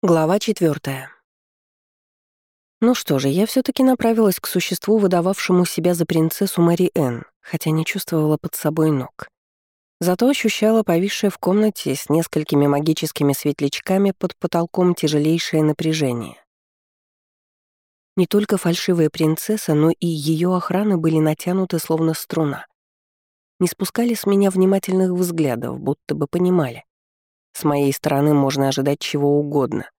Глава четвертая. Ну что же, я все таки направилась к существу, выдававшему себя за принцессу Мари Энн, хотя не чувствовала под собой ног. Зато ощущала повисшее в комнате с несколькими магическими светлячками под потолком тяжелейшее напряжение. Не только фальшивая принцесса, но и ее охрана были натянуты словно струна. Не спускали с меня внимательных взглядов, будто бы понимали. С моей стороны можно ожидать чего угодно.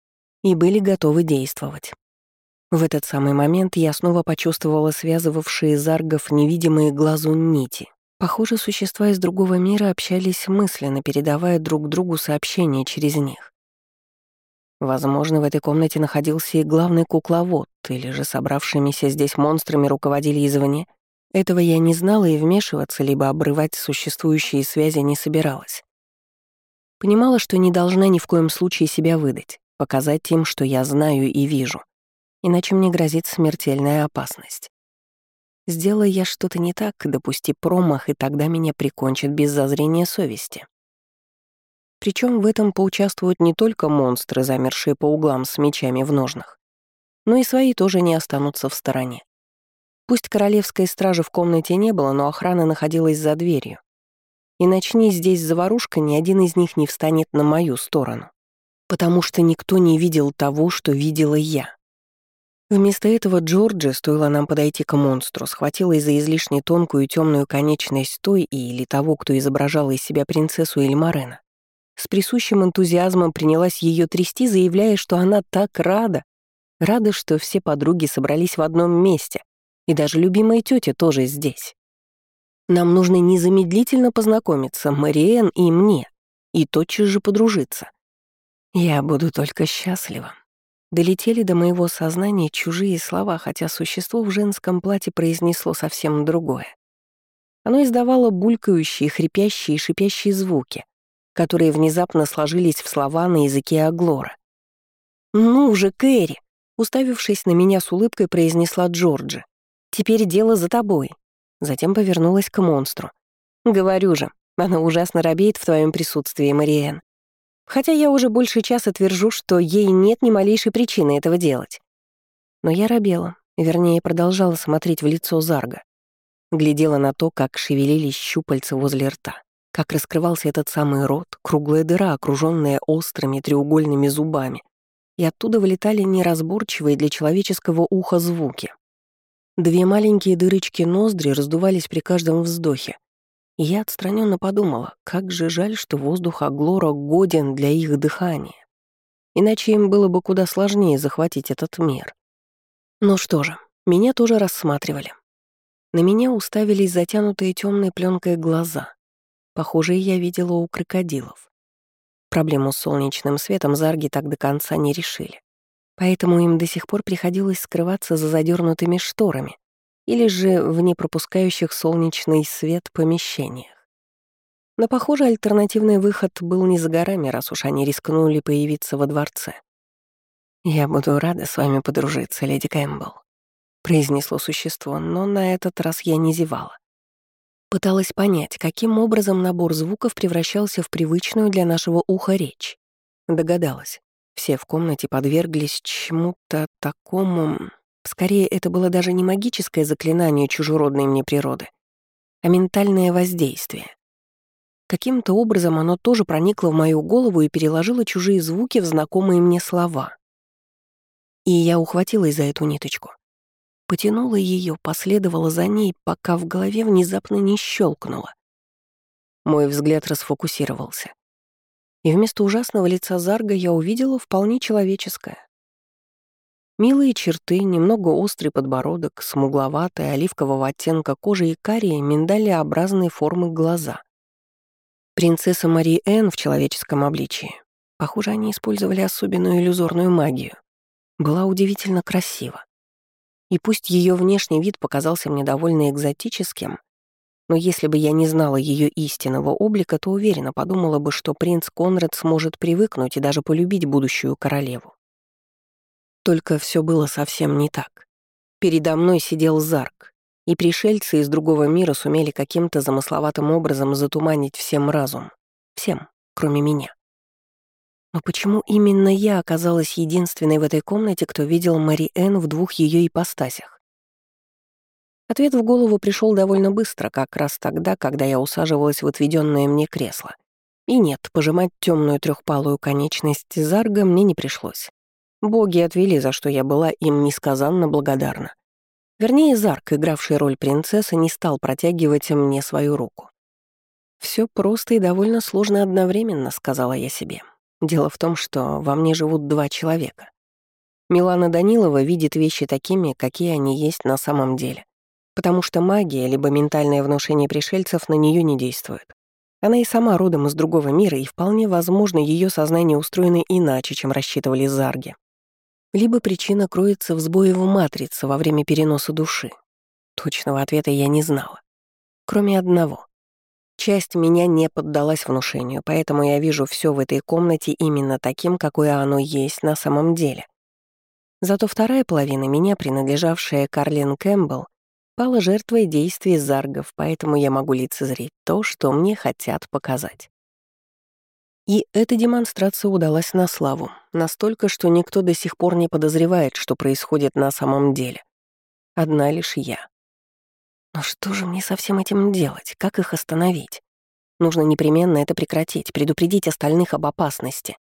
И были готовы действовать. В этот самый момент я снова почувствовала связывавшие заргов невидимые глазу нити. Похоже, существа из другого мира общались мысленно, передавая друг другу сообщения через них. Возможно, в этой комнате находился и главный кукловод, или же собравшимися здесь монстрами руководили извне. Этого я не знала и вмешиваться, либо обрывать существующие связи не собиралась. Понимала, что не должна ни в коем случае себя выдать, показать им, что я знаю и вижу. Иначе мне грозит смертельная опасность. Сделала я что-то не так, допусти промах, и тогда меня прикончат без зазрения совести. Причем в этом поучаствуют не только монстры, замершие по углам с мечами в ножнах, но и свои тоже не останутся в стороне. Пусть королевской стражи в комнате не было, но охрана находилась за дверью, и начни здесь заварушка, ни один из них не встанет на мою сторону. Потому что никто не видел того, что видела я. Вместо этого Джорджи, стоило нам подойти к монстру, схватила из-за излишне тонкую темную конечность той или того, кто изображал из себя принцессу Эльмарена. С присущим энтузиазмом принялась ее трясти, заявляя, что она так рада. Рада, что все подруги собрались в одном месте, и даже любимая тетя тоже здесь. Нам нужно незамедлительно познакомиться, Мариэн и мне, и тотчас же подружиться. Я буду только счастлива. Долетели до моего сознания чужие слова, хотя существо в женском платье произнесло совсем другое. Оно издавало булькающие, хрипящие и шипящие звуки, которые внезапно сложились в слова на языке Аглора. «Ну же, Кэрри!» Уставившись на меня с улыбкой, произнесла Джорджи. «Теперь дело за тобой. Затем повернулась к монстру. «Говорю же, она ужасно робеет в твоем присутствии, Мариэн. Хотя я уже больше часа твержу, что ей нет ни малейшей причины этого делать. Но я робела, вернее, продолжала смотреть в лицо Зарга. Глядела на то, как шевелились щупальца возле рта, как раскрывался этот самый рот, круглая дыра, окруженная острыми треугольными зубами, и оттуда вылетали неразборчивые для человеческого уха звуки. Две маленькие дырочки ноздри раздувались при каждом вздохе. И я отстраненно подумала, как же жаль, что воздух Аглора годен для их дыхания. Иначе им было бы куда сложнее захватить этот мир. Ну что же, меня тоже рассматривали. На меня уставились затянутые темной пленкой глаза. Похожие я видела у крокодилов. Проблему с солнечным светом зарги так до конца не решили поэтому им до сих пор приходилось скрываться за задернутыми шторами или же в непропускающих солнечный свет помещениях. Но, похоже, альтернативный выход был не за горами, раз уж они рискнули появиться во дворце. «Я буду рада с вами подружиться, леди Кэмпбелл», — произнесло существо, но на этот раз я не зевала. Пыталась понять, каким образом набор звуков превращался в привычную для нашего уха речь. Догадалась. Все в комнате подверглись чему-то такому... Скорее, это было даже не магическое заклинание чужеродной мне природы, а ментальное воздействие. Каким-то образом оно тоже проникло в мою голову и переложило чужие звуки в знакомые мне слова. И я ухватилась за эту ниточку. Потянула ее, последовала за ней, пока в голове внезапно не щелкнуло. Мой взгляд расфокусировался и вместо ужасного лица Зарга я увидела вполне человеческое. Милые черты, немного острый подбородок, смугловатая оливкового оттенка кожи и карие миндалеобразной формы глаза. Принцесса Мари Энн в человеческом обличии. Похоже, они использовали особенную иллюзорную магию. Была удивительно красива. И пусть ее внешний вид показался мне довольно экзотическим, но если бы я не знала ее истинного облика, то уверенно подумала бы, что принц Конрад сможет привыкнуть и даже полюбить будущую королеву. Только все было совсем не так. Передо мной сидел Зарк, и пришельцы из другого мира сумели каким-то замысловатым образом затуманить всем разум. Всем, кроме меня. Но почему именно я оказалась единственной в этой комнате, кто видел Мари в двух ее ипостасях? Ответ в голову пришел довольно быстро, как раз тогда, когда я усаживалась в отведенное мне кресло. И нет, пожимать темную трехпалую конечность Зарга мне не пришлось. Боги отвели, за что я была им несказанно благодарна. Вернее, Зарк, игравший роль принцессы, не стал протягивать мне свою руку. Все просто и довольно сложно одновременно», — сказала я себе. Дело в том, что во мне живут два человека. Милана Данилова видит вещи такими, какие они есть на самом деле. Потому что магия либо ментальное внушение пришельцев на нее не действует. Она и сама родом из другого мира, и вполне возможно, ее сознание устроено иначе, чем рассчитывали зарги. Либо причина кроется в сбое в матрице во время переноса души. Точного ответа я не знала. Кроме одного. Часть меня не поддалась внушению, поэтому я вижу все в этой комнате именно таким, какое оно есть на самом деле. Зато вторая половина меня, принадлежавшая Карлин Кэмпбелл, пала жертвой действий заргов, поэтому я могу лицезреть то, что мне хотят показать. И эта демонстрация удалась на славу, настолько, что никто до сих пор не подозревает, что происходит на самом деле. Одна лишь я. Но что же мне со всем этим делать? Как их остановить? Нужно непременно это прекратить, предупредить остальных об опасности.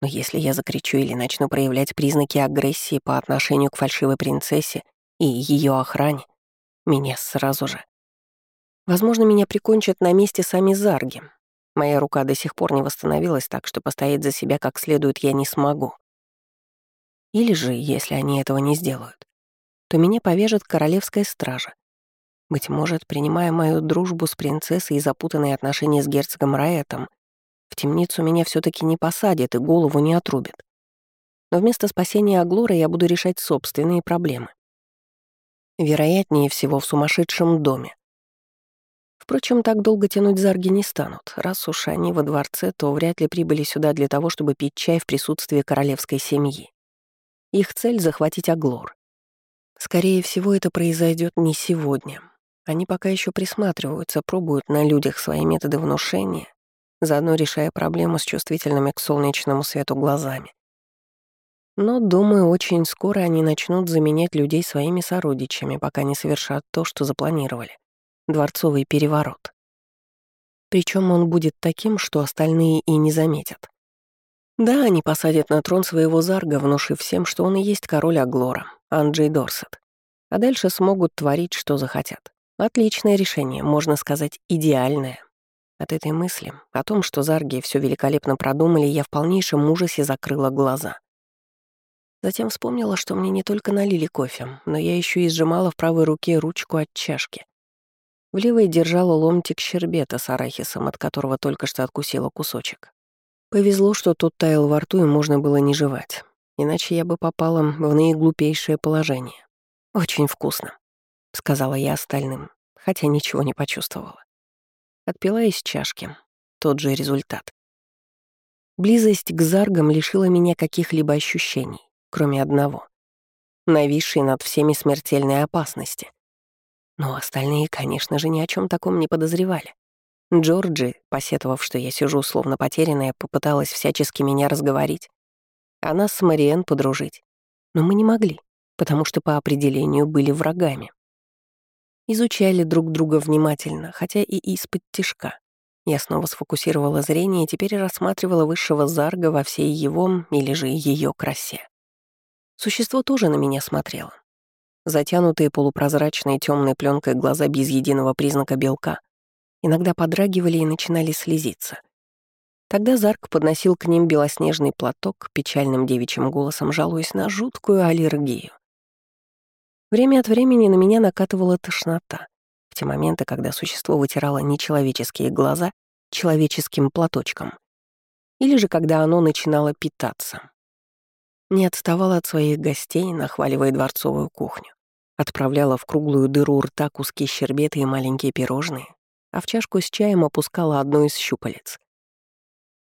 Но если я закричу или начну проявлять признаки агрессии по отношению к фальшивой принцессе и ее охране, меня сразу же. Возможно, меня прикончат на месте сами зарги. Моя рука до сих пор не восстановилась, так что постоять за себя как следует я не смогу. Или же, если они этого не сделают, то меня повяжет королевская стража, быть может, принимая мою дружбу с принцессой и запутанные отношения с герцогом Раэтом, в темницу меня все таки не посадят и голову не отрубят. Но вместо спасения Аглора я буду решать собственные проблемы. Вероятнее всего, в сумасшедшем доме. Впрочем, так долго тянуть зарги не станут. Раз уж они во дворце, то вряд ли прибыли сюда для того, чтобы пить чай в присутствии королевской семьи. Их цель — захватить Аглор. Скорее всего, это произойдет не сегодня. Они пока еще присматриваются, пробуют на людях свои методы внушения, заодно решая проблему с чувствительными к солнечному свету глазами. Но, думаю, очень скоро они начнут заменять людей своими сородичами, пока не совершат то, что запланировали — дворцовый переворот. Причем он будет таким, что остальные и не заметят. Да, они посадят на трон своего зарга, внушив всем, что он и есть король Аглора, Анджей Дорсет. А дальше смогут творить, что захотят. Отличное решение, можно сказать, идеальное. От этой мысли, о том, что Зарги все великолепно продумали, я в полнейшем ужасе закрыла глаза. Затем вспомнила, что мне не только налили кофе, но я еще и сжимала в правой руке ручку от чашки. В левой держала ломтик щербета с арахисом, от которого только что откусила кусочек. Повезло, что тот таял во рту и можно было не жевать, иначе я бы попала в наиглупейшее положение. Очень вкусно. — сказала я остальным, хотя ничего не почувствовала. Отпила из чашки. Тот же результат. Близость к заргам лишила меня каких-либо ощущений, кроме одного — нависшей над всеми смертельной опасности. Но остальные, конечно же, ни о чем таком не подозревали. Джорджи, посетовав, что я сижу словно потерянная, попыталась всячески меня разговорить. Она с Мариен подружить. Но мы не могли, потому что по определению были врагами. Изучали друг друга внимательно, хотя и из-под тишка. Я снова сфокусировала зрение и теперь рассматривала высшего зарга во всей его или же ее красе. Существо тоже на меня смотрело. Затянутые полупрозрачной темной пленкой глаза без единого признака белка иногда подрагивали и начинали слезиться. Тогда Зарк подносил к ним белоснежный платок, печальным девичьим голосом жалуясь на жуткую аллергию. Время от времени на меня накатывала тошнота. В те моменты, когда существо вытирало нечеловеческие глаза человеческим платочком. Или же когда оно начинало питаться. Не отставала от своих гостей, нахваливая дворцовую кухню. Отправляла в круглую дыру рта куски щербета и маленькие пирожные, а в чашку с чаем опускала одно из щупалец.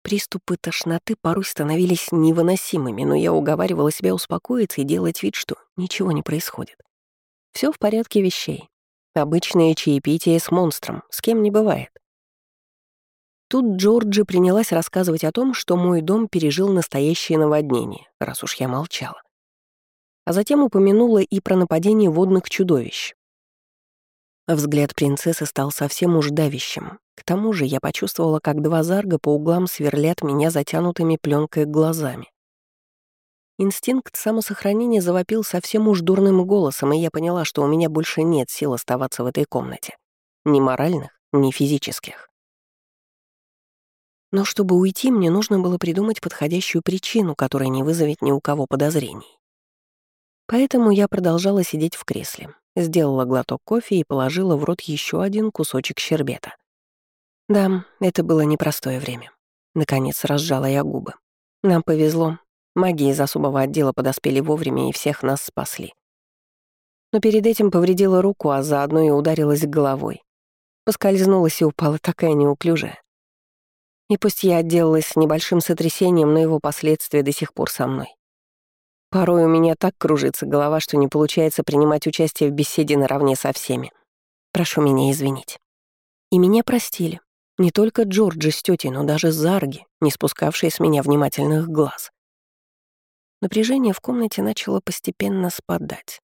Приступы тошноты порой становились невыносимыми, но я уговаривала себя успокоиться и делать вид, что ничего не происходит. Все в порядке вещей. Обычное чаепитие с монстром, с кем не бывает. Тут Джорджи принялась рассказывать о том, что мой дом пережил настоящее наводнение, раз уж я молчала. А затем упомянула и про нападение водных чудовищ. Взгляд принцессы стал совсем уж давящим. К тому же я почувствовала, как два зарга по углам сверлят меня затянутыми пленкой глазами. Инстинкт самосохранения завопил совсем уж дурным голосом, и я поняла, что у меня больше нет сил оставаться в этой комнате. Ни моральных, ни физических. Но чтобы уйти, мне нужно было придумать подходящую причину, которая не вызовет ни у кого подозрений. Поэтому я продолжала сидеть в кресле, сделала глоток кофе и положила в рот еще один кусочек щербета. Да, это было непростое время. Наконец разжала я губы. Нам повезло. Маги из особого отдела подоспели вовремя и всех нас спасли. Но перед этим повредила руку, а заодно и ударилась головой. Поскользнулась и упала такая неуклюжая. И пусть я отделалась небольшим сотрясением, но его последствия до сих пор со мной. Порой у меня так кружится голова, что не получается принимать участие в беседе наравне со всеми. Прошу меня извинить. И меня простили. Не только Джорджи с тетей, но даже Зарги, не спускавшие с меня внимательных глаз. Напряжение в комнате начало постепенно спадать.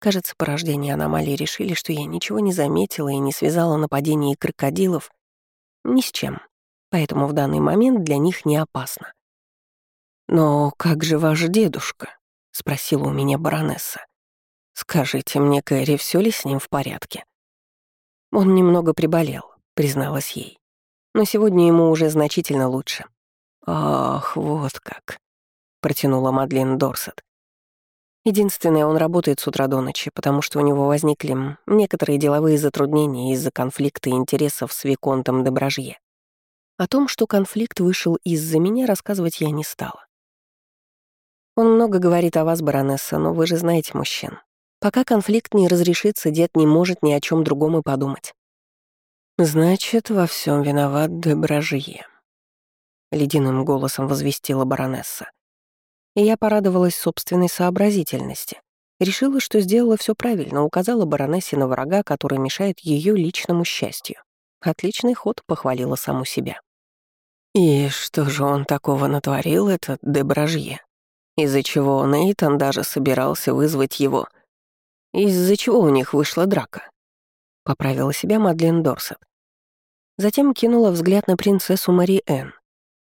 Кажется, порождение аномалии решили, что я ничего не заметила и не связала нападение крокодилов ни с чем поэтому в данный момент для них не опасно. «Но как же ваш дедушка?» — спросила у меня баронесса. «Скажите мне, Кэрри, все ли с ним в порядке?» «Он немного приболел», — призналась ей. «Но сегодня ему уже значительно лучше». «Ах, вот как», — протянула Мадлен Дорсет. Единственное, он работает с утра до ночи, потому что у него возникли некоторые деловые затруднения из-за конфликта интересов с Виконтом де Бражье. О том, что конфликт вышел из-за меня, рассказывать я не стала. Он много говорит о вас, баронесса, но вы же знаете мужчин. Пока конфликт не разрешится, дед не может ни о чем другом и подумать. Значит, во всем виноват Дебражье. Ледяным голосом возвестила баронесса. И я порадовалась собственной сообразительности. Решила, что сделала все правильно, указала баронессе на врага, который мешает ее личному счастью. Отличный ход, похвалила саму себя. И что же он такого натворил, этот Дебражье? Из-за чего Нейтан даже собирался вызвать его. Из-за чего у них вышла драка? Поправила себя Мадлен Дорсет. Затем кинула взгляд на принцессу Мари Энн.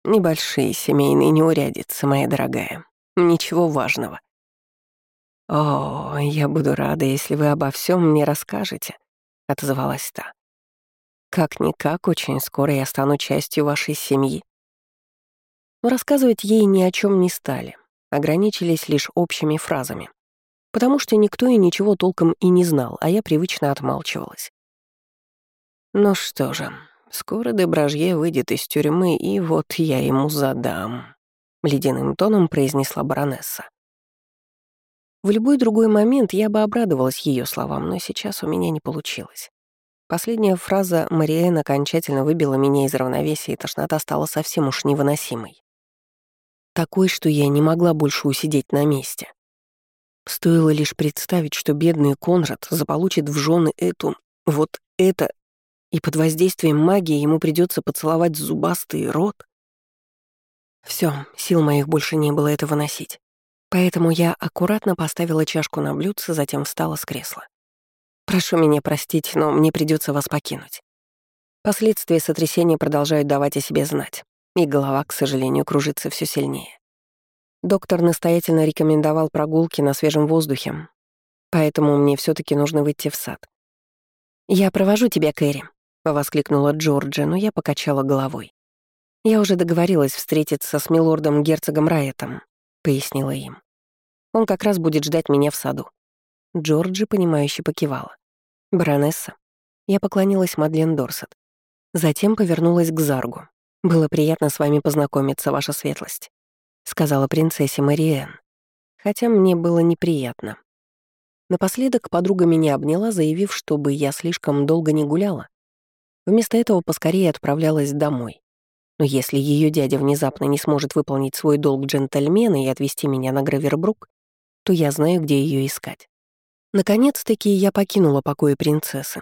Небольшие семейные неурядицы, моя дорогая. Ничего важного. «О, я буду рада, если вы обо всем мне расскажете», — отозвалась та. Как-никак, очень скоро я стану частью вашей семьи. Но рассказывать ей ни о чем не стали, ограничились лишь общими фразами. Потому что никто и ничего толком и не знал, а я привычно отмалчивалась. Ну что же, скоро Дебражье выйдет из тюрьмы, и вот я ему задам. Ледяным тоном произнесла баронесса. В любой другой момент я бы обрадовалась ее словам, но сейчас у меня не получилось. Последняя фраза Мариэн окончательно выбила меня из равновесия, и тошнота стала совсем уж невыносимой. Такой, что я не могла больше усидеть на месте. Стоило лишь представить, что бедный Конрад заполучит в жены эту, вот это, и под воздействием магии ему придется поцеловать зубастый рот. Все, сил моих больше не было это выносить. Поэтому я аккуратно поставила чашку на блюдце, затем встала с кресла. Прошу меня простить, но мне придется вас покинуть. Последствия сотрясения продолжают давать о себе знать, и голова, к сожалению, кружится все сильнее. Доктор настоятельно рекомендовал прогулки на свежем воздухе, поэтому мне все таки нужно выйти в сад. «Я провожу тебя, Кэрри», — воскликнула Джорджи, но я покачала головой. «Я уже договорилась встретиться с милордом-герцогом Райетом», — пояснила им. «Он как раз будет ждать меня в саду». Джорджи, понимающе покивала. «Баронесса». Я поклонилась Мадлен Дорсет. Затем повернулась к Заргу. «Было приятно с вами познакомиться, ваша светлость», — сказала принцессе Мариэн. Хотя мне было неприятно. Напоследок подруга меня обняла, заявив, чтобы я слишком долго не гуляла. Вместо этого поскорее отправлялась домой. Но если ее дядя внезапно не сможет выполнить свой долг джентльмена и отвезти меня на Гравербрук, то я знаю, где ее искать. Наконец-таки я покинула покои принцессы.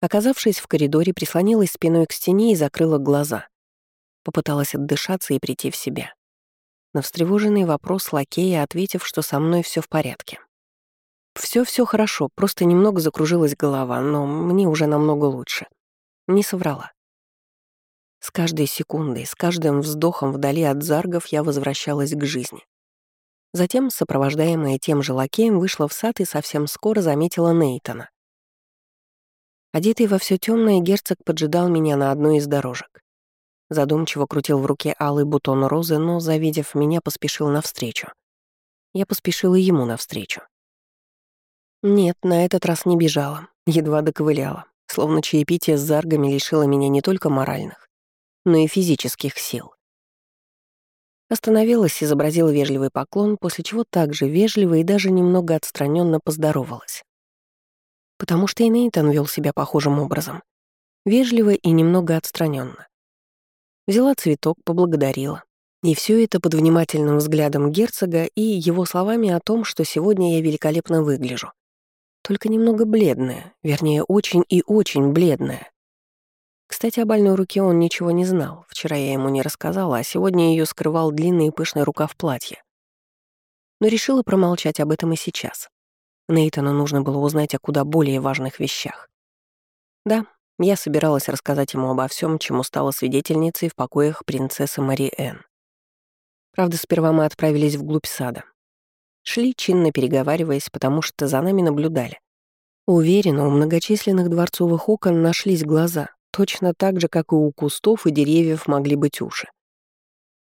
Оказавшись в коридоре, прислонилась спиной к стене и закрыла глаза. Попыталась отдышаться и прийти в себя. На встревоженный вопрос лакея, ответив, что со мной все в порядке. Все, все хорошо, просто немного закружилась голова, но мне уже намного лучше. Не соврала. С каждой секундой, с каждым вздохом вдали от заргов я возвращалась к жизни. Затем, сопровождаемая тем же лакеем, вышла в сад и совсем скоро заметила Нейтона. Одетый во все темное, герцог поджидал меня на одной из дорожек. Задумчиво крутил в руке алый бутон розы, но, завидев меня, поспешил навстречу. Я поспешила ему навстречу. Нет, на этот раз не бежала, едва доковыляла, словно чаепитие с заргами лишило меня не только моральных, но и физических сил. Остановилась, изобразила вежливый поклон, после чего также вежливо и даже немного отстраненно поздоровалась. Потому что и Нейтан вел себя похожим образом. Вежливо и немного отстраненно. Взяла цветок, поблагодарила. И все это под внимательным взглядом герцога и его словами о том, что сегодня я великолепно выгляжу. Только немного бледная, вернее, очень и очень бледная. Кстати, о больной руке он ничего не знал. Вчера я ему не рассказала, а сегодня ее скрывал длинный и пышный рукав платья. Но решила промолчать об этом и сейчас. Нейтану нужно было узнать о куда более важных вещах. Да, я собиралась рассказать ему обо всем, чему стала свидетельницей в покоях принцессы Мари Энн. Правда, сперва мы отправились вглубь сада. Шли, чинно переговариваясь, потому что за нами наблюдали. Уверена, у многочисленных дворцовых окон нашлись глаза, точно так же, как и у кустов и деревьев могли быть уши.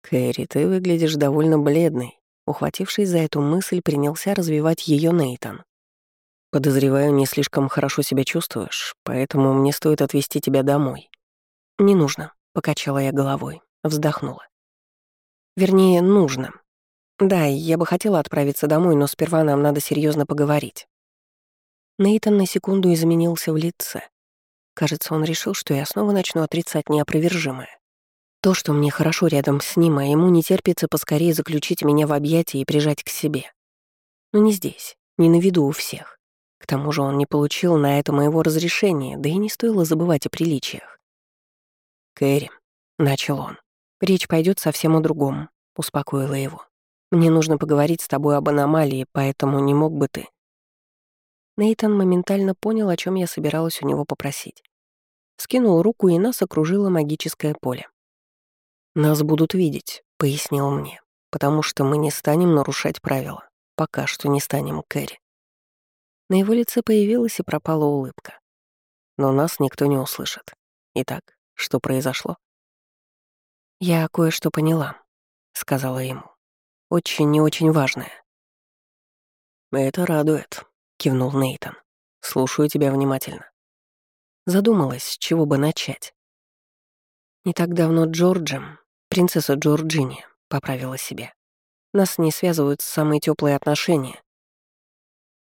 «Кэрри, ты выглядишь довольно бледной», ухватившись за эту мысль, принялся развивать ее Нейтан. Подозреваю, не слишком хорошо себя чувствуешь, поэтому мне стоит отвезти тебя домой. Не нужно, покачала я головой, вздохнула. Вернее, нужно. Да, я бы хотела отправиться домой, но сперва нам надо серьезно поговорить. Нейтан на секунду изменился в лице. Кажется, он решил, что я снова начну отрицать неопровержимое. То, что мне хорошо рядом с ним, а ему не терпится поскорее заключить меня в объятия и прижать к себе. Но не здесь, не на виду у всех. К тому же он не получил на это моего разрешения, да и не стоило забывать о приличиях. «Кэрри», — начал он, — «речь пойдет совсем о другом», — успокоила его. «Мне нужно поговорить с тобой об аномалии, поэтому не мог бы ты...» Нейтан моментально понял, о чем я собиралась у него попросить. Скинул руку, и нас окружило магическое поле. «Нас будут видеть», — пояснил мне, «потому что мы не станем нарушать правила. Пока что не станем, Кэрри. На его лице появилась и пропала улыбка. Но нас никто не услышит. Итак, что произошло? «Я кое-что поняла», — сказала ему. «Очень и очень важное». «Это радует», — кивнул Нейтон. «Слушаю тебя внимательно». Задумалась, с чего бы начать. Не так давно Джорджи, принцесса Джорджини, поправила себя. Нас не связывают самые теплые отношения,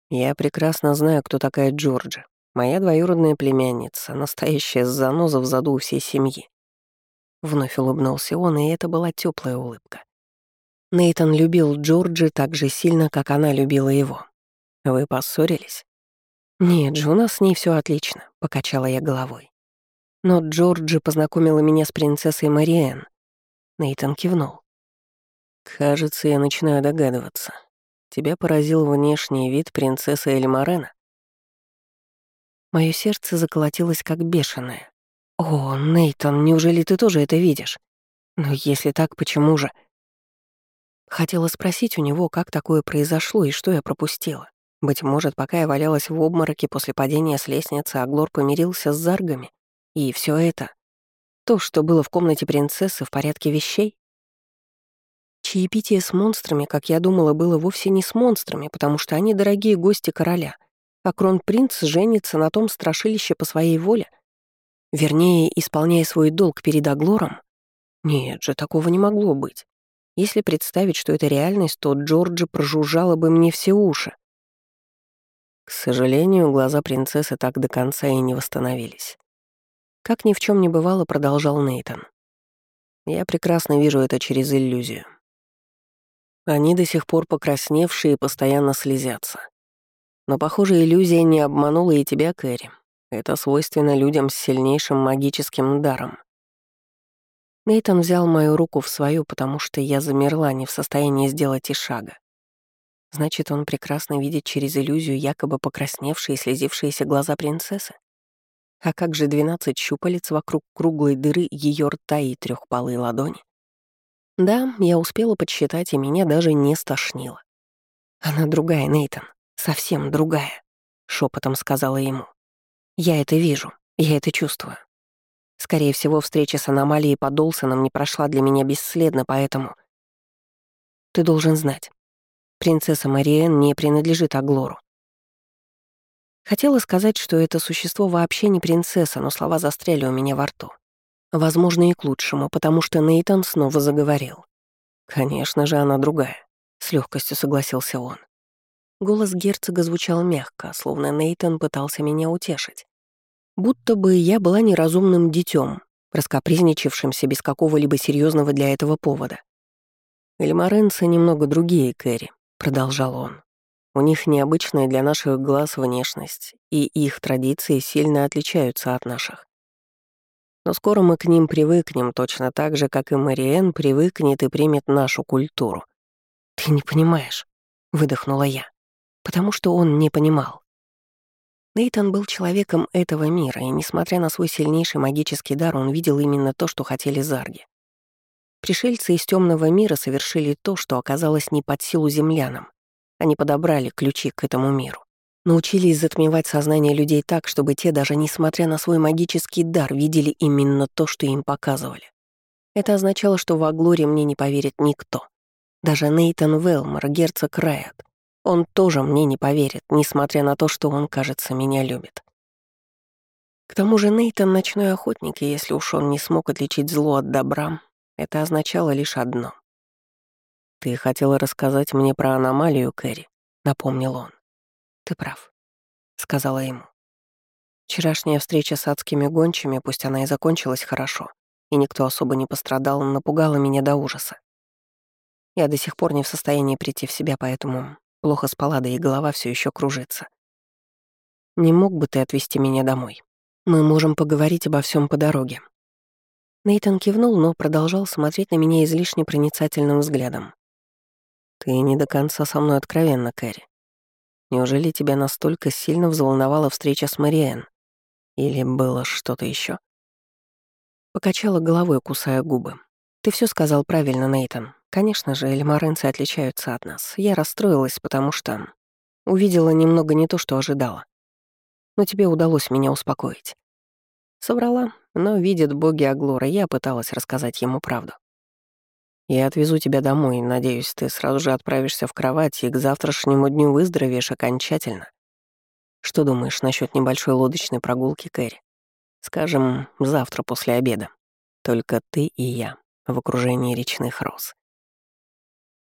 я прекрасно знаю, кто такая Джорджи. Моя двоюродная племянница, настоящая заноза в заду у всей семьи. Вновь улыбнулся он, и это была теплая улыбка. Нейтон любил Джорджи так же сильно, как она любила его. Вы поссорились? Нет же, у нас с ней все отлично, покачала я головой. Но Джорджи познакомила меня с принцессой Мариэн. Нейтон кивнул. Кажется, я начинаю догадываться. Тебя поразил внешний вид принцессы Эльмарена? Мое сердце заколотилось как бешеное. «О, Нейтон, неужели ты тоже это видишь? Но если так, почему же?» Хотела спросить у него, как такое произошло и что я пропустила. Быть может, пока я валялась в обмороке после падения с лестницы, Аглор помирился с заргами. И все это, то, что было в комнате принцессы, в порядке вещей? Чаепитие с монстрами, как я думала, было вовсе не с монстрами, потому что они дорогие гости короля, а кронпринц женится на том страшилище по своей воле. Вернее, исполняя свой долг перед Аглором. Нет же, такого не могло быть. Если представить, что это реальность, то Джорджи прожужжала бы мне все уши. К сожалению, глаза принцессы так до конца и не восстановились. Как ни в чем не бывало, продолжал Нейтон. Я прекрасно вижу это через иллюзию. Они до сих пор покрасневшие и постоянно слезятся. Но, похоже, иллюзия не обманула и тебя, Кэрри. Это свойственно людям с сильнейшим магическим даром. Нейтан взял мою руку в свою, потому что я замерла, не в состоянии сделать и шага. Значит, он прекрасно видит через иллюзию якобы покрасневшие и слезившиеся глаза принцессы? А как же двенадцать щупалец вокруг круглой дыры ее рта и трехпалой ладони? Да, я успела подсчитать, и меня даже не стошнило. Она другая, Нейтан, совсем другая, шепотом сказала ему. Я это вижу, я это чувствую. Скорее всего, встреча с аномалией под Олсоном не прошла для меня бесследно, поэтому... Ты должен знать. Принцесса Мариэн не принадлежит Аглору. Хотела сказать, что это существо вообще не принцесса, но слова застряли у меня во рту. Возможно, и к лучшему, потому что Нейтан снова заговорил. «Конечно же, она другая», — с легкостью согласился он. Голос герцога звучал мягко, словно Нейтан пытался меня утешить. Будто бы я была неразумным детем, раскопризничавшимся без какого-либо серьезного для этого повода. «Эльмаренцы немного другие, Кэрри», — продолжал он. «У них необычная для наших глаз внешность, и их традиции сильно отличаются от наших. Но скоро мы к ним привыкнем точно так же, как и Мариэн привыкнет и примет нашу культуру». «Ты не понимаешь», — выдохнула я, потому что он не понимал. Нейтан был человеком этого мира, и, несмотря на свой сильнейший магический дар, он видел именно то, что хотели зарги. Пришельцы из темного мира совершили то, что оказалось не под силу землянам. Они подобрали ключи к этому миру. Научились затмевать сознание людей так, чтобы те, даже несмотря на свой магический дар, видели именно то, что им показывали. Это означало, что в Аглоре мне не поверит никто. Даже Нейтан Велмор, герцог Райат, он тоже мне не поверит, несмотря на то, что он, кажется, меня любит. К тому же Нейтан — ночной охотник, и если уж он не смог отличить зло от добра, это означало лишь одно. «Ты хотела рассказать мне про аномалию, Кэрри», — напомнил он. «Ты прав», — сказала ему. Вчерашняя встреча с адскими гончими, пусть она и закончилась хорошо, и никто особо не пострадал, напугала меня до ужаса. Я до сих пор не в состоянии прийти в себя, поэтому Плохо спала, да и голова все еще кружится. Не мог бы ты отвезти меня домой? Мы можем поговорить обо всем по дороге. Нейтан кивнул, но продолжал смотреть на меня излишне проницательным взглядом. Ты не до конца со мной откровенна, Кэрри. Неужели тебя настолько сильно взволновала встреча с Мариэн? Или было что-то еще? Покачала головой, кусая губы. Ты все сказал правильно, Нейтан. Конечно же, эльмаренцы отличаются от нас. Я расстроилась, потому что увидела немного не то, что ожидала. Но тебе удалось меня успокоить. Соврала, но видят боги Аглора, я пыталась рассказать ему правду. Я отвезу тебя домой, надеюсь, ты сразу же отправишься в кровать и к завтрашнему дню выздоровеешь окончательно. Что думаешь насчет небольшой лодочной прогулки, Кэрри? Скажем, завтра после обеда. Только ты и я в окружении речных роз.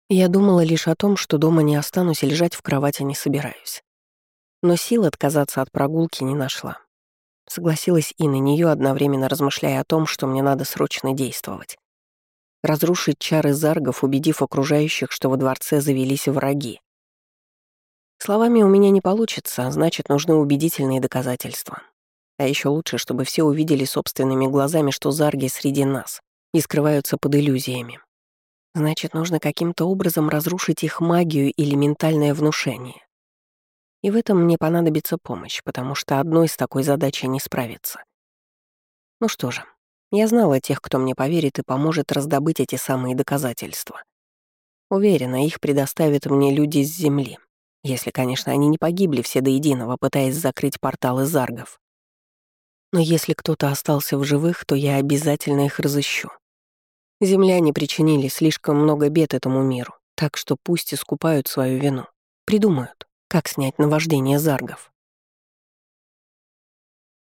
Я думала лишь о том, что дома не останусь и лежать в кровати не собираюсь. Но сил отказаться от прогулки не нашла. Согласилась и на нее одновременно размышляя о том, что мне надо срочно действовать. Разрушить чары заргов, убедив окружающих, что во дворце завелись враги. Словами у меня не получится, значит, нужны убедительные доказательства. А еще лучше, чтобы все увидели собственными глазами, что зарги среди нас и скрываются под иллюзиями. Значит, нужно каким-то образом разрушить их магию или ментальное внушение. И в этом мне понадобится помощь, потому что одной с такой задачей не справиться. Ну что же, я знала тех, кто мне поверит и поможет раздобыть эти самые доказательства. Уверена, их предоставят мне люди с Земли, если, конечно, они не погибли все до единого, пытаясь закрыть порталы заргов. Но если кто-то остался в живых, то я обязательно их разыщу. Земляне причинили слишком много бед этому миру, так что пусть искупают свою вину. Придумают, как снять наваждение заргов.